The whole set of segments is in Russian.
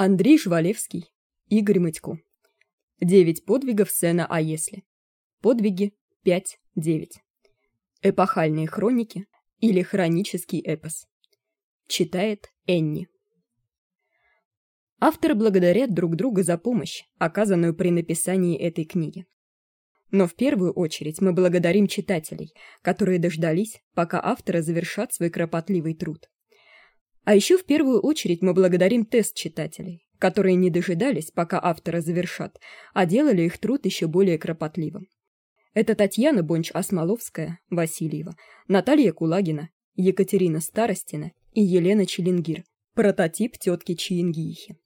Андрей Жвалевский, Игорь Мытько. Девять подвигов сцена «А если?». Подвиги 5-9. Эпохальные хроники или хронический эпос. Читает Энни. Авторы благодарят друг друга за помощь, оказанную при написании этой книги. Но в первую очередь мы благодарим читателей, которые дождались, пока авторы завершат свой кропотливый труд. А еще в первую очередь мы благодарим тест-читателей, которые не дожидались, пока авторы завершат, а делали их труд еще более кропотливым. Это Татьяна Бонч-Осмоловская, Васильева, Наталья Кулагина, Екатерина Старостина и Елена Челенгир, прототип тетки Чиенгиихи.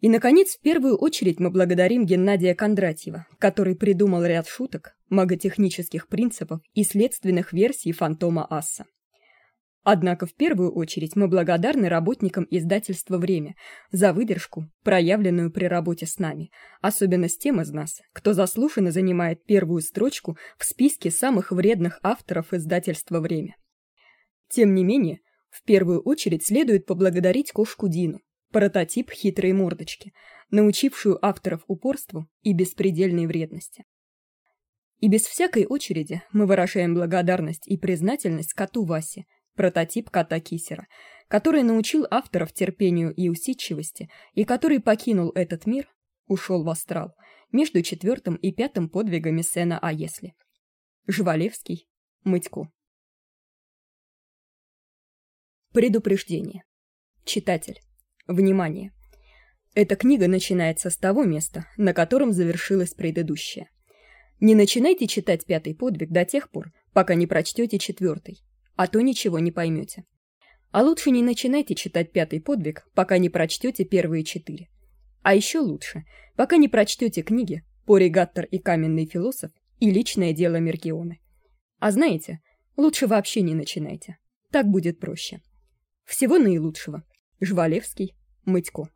И, наконец, в первую очередь мы благодарим Геннадия Кондратьева, который придумал ряд шуток, маготехнических принципов и следственных версий фантома Асса. Однако в первую очередь мы благодарны работникам издательства «Время» за выдержку, проявленную при работе с нами, особенно с тем из нас, кто заслуженно занимает первую строчку в списке самых вредных авторов издательства «Время». Тем не менее, в первую очередь следует поблагодарить кошку Дину, прототип хитрой мордочки, научившую авторов упорству и беспредельной вредности. И без всякой очереди мы выражаем благодарность и признательность коту Васе, прототип кота Кисера, который научил авторов терпению и усидчивости и который покинул этот мир, ушел в астрал, между четвертым и пятым подвигами Сена «А если?». Жвалевский, Мытько. Предупреждение. Читатель. Внимание. Эта книга начинается с того места, на котором завершилась предыдущая. Не начинайте читать пятый подвиг до тех пор, пока не прочтете четвертый, а то ничего не поймете. А лучше не начинайте читать пятый подвиг, пока не прочтете первые четыре. А еще лучше, пока не прочтете книги «Поригаттер и каменный философ» и «Личное дело Меркионы». А знаете, лучше вообще не начинайте. Так будет проще. Всего наилучшего. Жвалевский, Мытько.